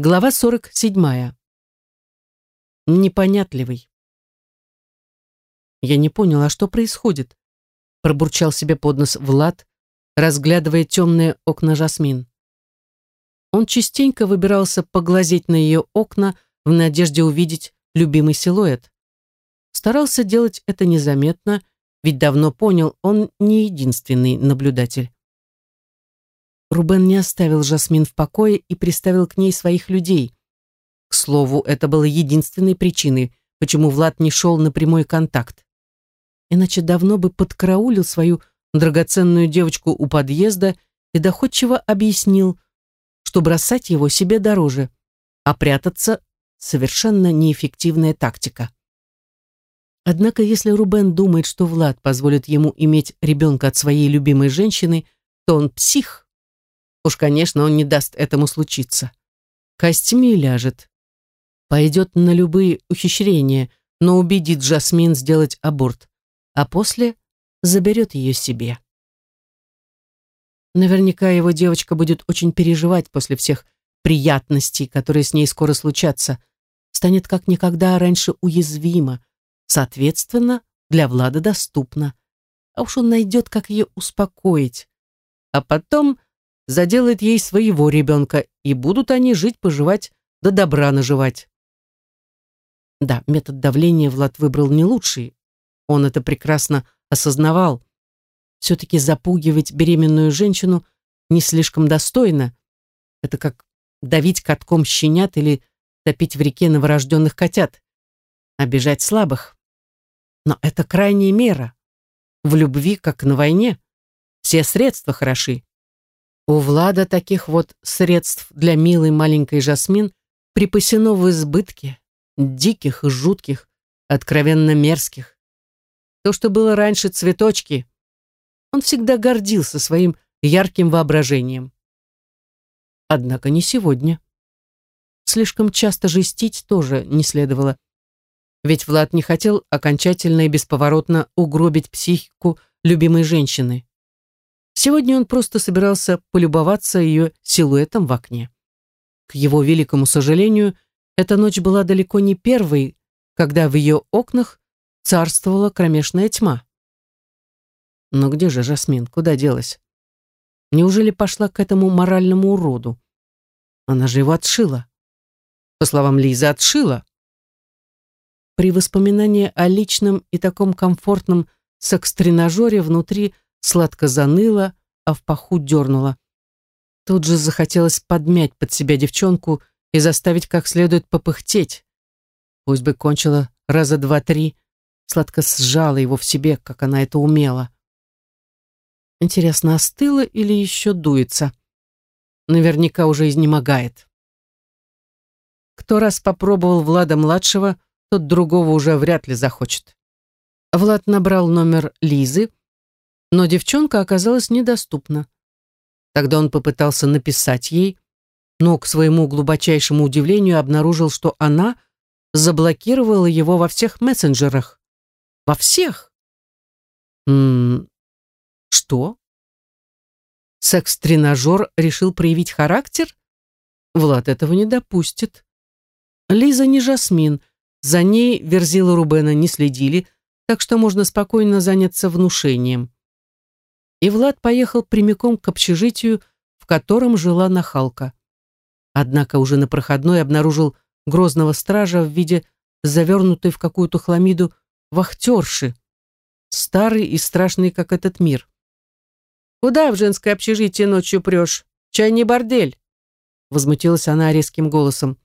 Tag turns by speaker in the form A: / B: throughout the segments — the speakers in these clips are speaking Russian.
A: Глава 47. Непонятливый. Я не понял, а что происходит? Пробурчал себе под нос Влад, разглядывая темные окна Жасмин. Он частенько выбирался поглазеть на ее окна в надежде увидеть любимый силуэт. Старался делать это незаметно, ведь давно понял, он не единственный наблюдатель. Рубен не оставил Жасмин в покое и приставил к ней своих людей. К слову, это было единственной причиной, почему Влад не шел на прямой контакт. Иначе давно бы подкараулил свою драгоценную девочку у подъезда и доходчиво объяснил, что бросать его себе дороже, а прятаться — совершенно неэффективная тактика. Однако, если Рубен думает, что Влад позволит ему иметь ребенка от своей любимой женщины, то он псих. Уж, конечно, он не даст этому случиться. Костьми ляжет. Пойдет на любые ухищрения, но убедит Жасмин сделать аборт, а после заберет ее себе. Наверняка его девочка будет очень переживать после всех приятностей, которые с ней скоро случатся, станет как никогда раньше уязвима, соответственно, для Влада доступна. А уж он найдет, как ее успокоить. А потом заделает ей своего ребенка, и будут они жить-поживать, да добра наживать. Да, метод давления Влад выбрал не лучший. Он это прекрасно осознавал. Все-таки запугивать беременную женщину не слишком достойно. Это как давить катком щенят или топить в реке новорожденных котят. Обижать слабых. Но это крайняя мера. В любви, как на войне. Все средства хороши. У Влада таких вот средств для милой маленькой Жасмин припасено в избытке, диких и жутких, откровенно мерзких. То, что было раньше цветочки, он всегда гордился своим ярким воображением. Однако не сегодня. Слишком часто жестить тоже не следовало. Ведь Влад не хотел окончательно и бесповоротно угробить психику любимой женщины. Сегодня он просто собирался полюбоваться ее силуэтом в окне. К его великому сожалению, эта ночь была далеко не первой, когда в ее окнах царствовала кромешная тьма. Но где же Жасмин? Куда делась? Неужели пошла к этому моральному уроду? Она же его отшила. По словам Лизы, отшила. При воспоминании о личном и таком комфортном секс-тренажере внутри – сладко заныло, а в паху дернуло. Тут же захотелось подмять под себя девчонку и заставить как следует попыхтеть. Пусть бы кончила раза два-три, сладко сжала его в себе, как она это умела. Интересно, остыла или еще дуется? Наверняка уже изнемогает. Кто раз попробовал Влада-младшего, тот другого уже вряд ли захочет. Влад набрал номер Лизы, но девчонка оказалась недоступна. Тогда он попытался написать ей, но к своему глубочайшему удивлению обнаружил, что она заблокировала его во всех мессенджерах. Во всех? М что? Секс-тренажер решил проявить характер? Влад этого не допустит. Лиза не Жасмин, за ней Верзила Рубена не следили, так что можно спокойно заняться внушением и Влад поехал прямиком к общежитию, в котором жила нахалка. Однако уже на проходной обнаружил грозного стража в виде завернутой в какую-то хламиду вахтерши, старый и страшный, как этот мир. «Куда в женское общежитие ночью прешь? Чай не бордель?» Возмутилась она резким голосом.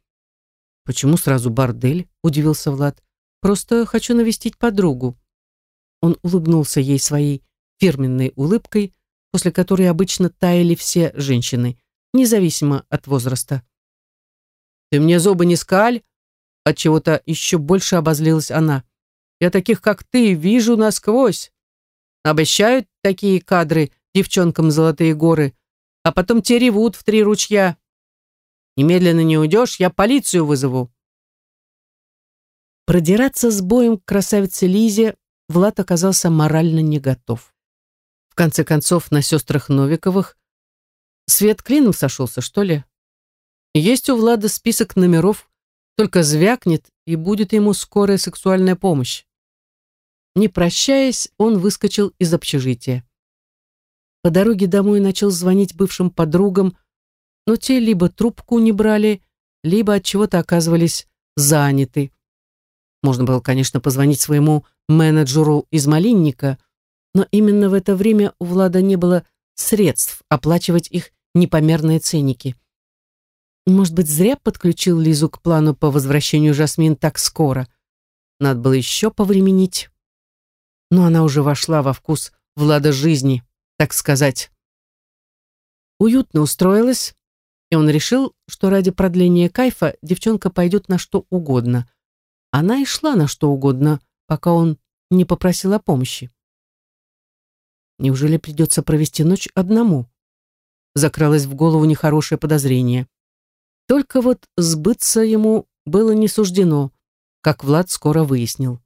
A: «Почему сразу бордель?» – удивился Влад. «Просто хочу навестить подругу». Он улыбнулся ей своей фирменной улыбкой, после которой обычно таяли все женщины, независимо от возраста. «Ты мне зубы не скаль!» От чего то еще больше обозлилась она. «Я таких, как ты, вижу насквозь. Обещают такие кадры девчонкам золотые горы, а потом те ревут в три ручья. Немедленно не уйдешь, я полицию вызову». Продираться с боем к красавице Лизе Влад оказался морально не готов. В конце концов, на сестрах Новиковых свет клином сошелся, что ли? Есть у Влада список номеров, только звякнет, и будет ему скорая сексуальная помощь. Не прощаясь, он выскочил из общежития. По дороге домой начал звонить бывшим подругам, но те либо трубку не брали, либо от чего-то оказывались заняты. Можно было, конечно, позвонить своему менеджеру из Малинника, но именно в это время у Влада не было средств оплачивать их непомерные ценники. Может быть, зря подключил Лизу к плану по возвращению Жасмин так скоро. Надо было еще повременить. Но она уже вошла во вкус Влада жизни, так сказать. Уютно устроилась, и он решил, что ради продления кайфа девчонка пойдет на что угодно. Она и шла на что угодно, пока он не попросил о помощи. Неужели придется провести ночь одному? Закралось в голову нехорошее подозрение. Только вот сбыться ему было не суждено, как Влад скоро выяснил.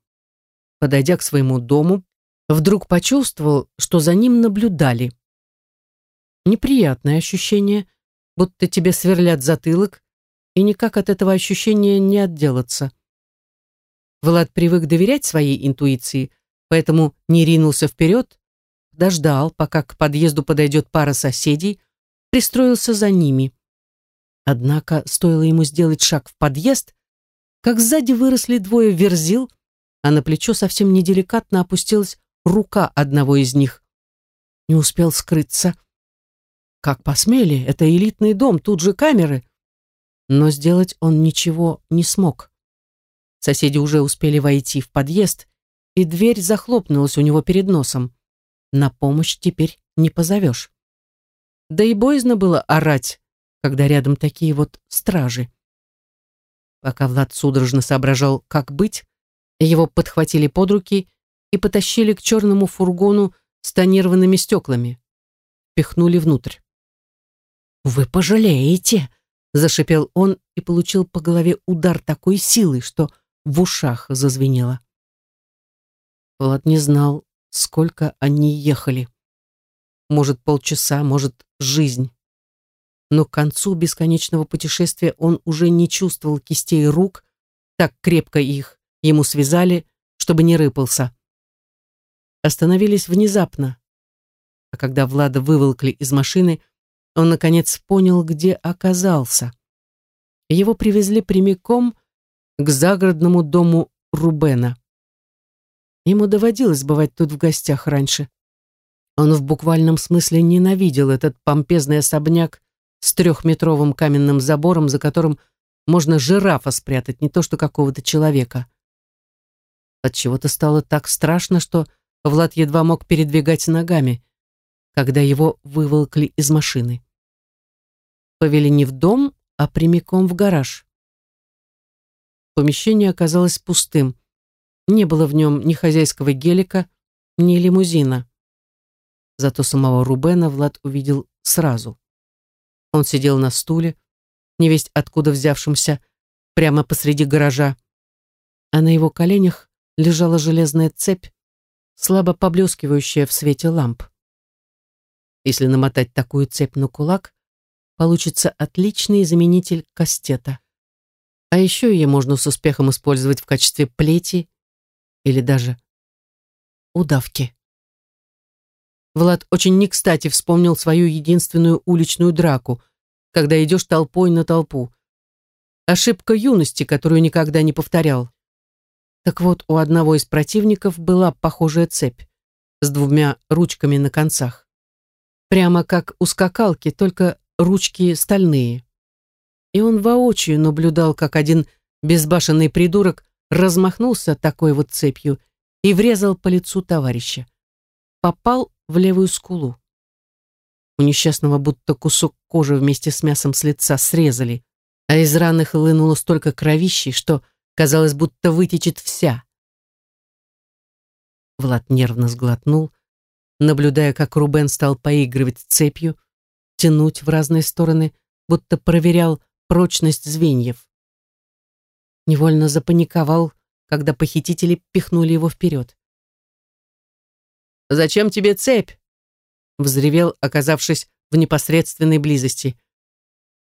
A: Подойдя к своему дому, вдруг почувствовал, что за ним наблюдали. Неприятное ощущение, будто тебе сверлят затылок, и никак от этого ощущения не отделаться. Влад привык доверять своей интуиции, поэтому не ринулся вперед, дождал, пока к подъезду подойдет пара соседей, пристроился за ними. Однако стоило ему сделать шаг в подъезд, как сзади выросли двое верзил, а на плечо совсем неделикатно опустилась рука одного из них. Не успел скрыться. Как посмели, это элитный дом, тут же камеры. Но сделать он ничего не смог. Соседи уже успели войти в подъезд, и дверь захлопнулась у него перед носом. На помощь теперь не позовешь. Да и боязно было орать, когда рядом такие вот стражи. Пока Влад судорожно соображал, как быть, его подхватили под руки и потащили к черному фургону с тонированными стеклами. Пихнули внутрь. «Вы пожалеете!» — зашипел он и получил по голове удар такой силы, что в ушах зазвенело. Влад не знал, сколько они ехали. Может, полчаса, может, жизнь но к концу бесконечного путешествия он уже не чувствовал кистей рук, так крепко их ему связали, чтобы не рыпался. Остановились внезапно, а когда Влада выволкли из машины, он, наконец, понял, где оказался. Его привезли прямиком к загородному дому Рубена. Ему доводилось бывать тут в гостях раньше. Он в буквальном смысле ненавидел этот помпезный особняк с трехметровым каменным забором, за которым можно жирафа спрятать, не то что какого-то человека. От чего-то стало так страшно, что Влад едва мог передвигать ногами, когда его выволкли из машины. Повели не в дом, а прямиком в гараж. Помещение оказалось пустым. Не было в нем ни хозяйского гелика, ни лимузина. Зато самого Рубена Влад увидел сразу. Он сидел на стуле, невесть откуда взявшемся, прямо посреди гаража, а на его коленях лежала железная цепь, слабо поблескивающая в свете ламп. Если намотать такую цепь на кулак, получится отличный заменитель кастета. А еще ее можно с успехом использовать в качестве плети или даже удавки. Влад очень не кстати вспомнил свою единственную уличную драку, когда идешь толпой на толпу. Ошибка юности, которую никогда не повторял. Так вот, у одного из противников была похожая цепь с двумя ручками на концах. Прямо как у скакалки, только ручки стальные. И он воочию наблюдал, как один безбашенный придурок размахнулся такой вот цепью и врезал по лицу товарища. Попал в левую скулу. У несчастного будто кусок кожи вместе с мясом с лица срезали, а из раны хлынуло столько кровищи, что казалось, будто вытечет вся. Влад нервно сглотнул, наблюдая, как Рубен стал поигрывать цепью, тянуть в разные стороны, будто проверял прочность звеньев. Невольно запаниковал, когда похитители пихнули его вперед. «Зачем тебе цепь?» взревел, оказавшись в непосредственной близости.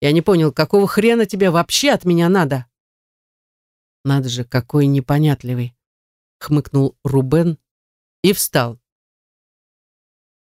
A: Я не понял, какого хрена тебе вообще от меня надо? Надо же, какой непонятливый, хмыкнул Рубен и встал.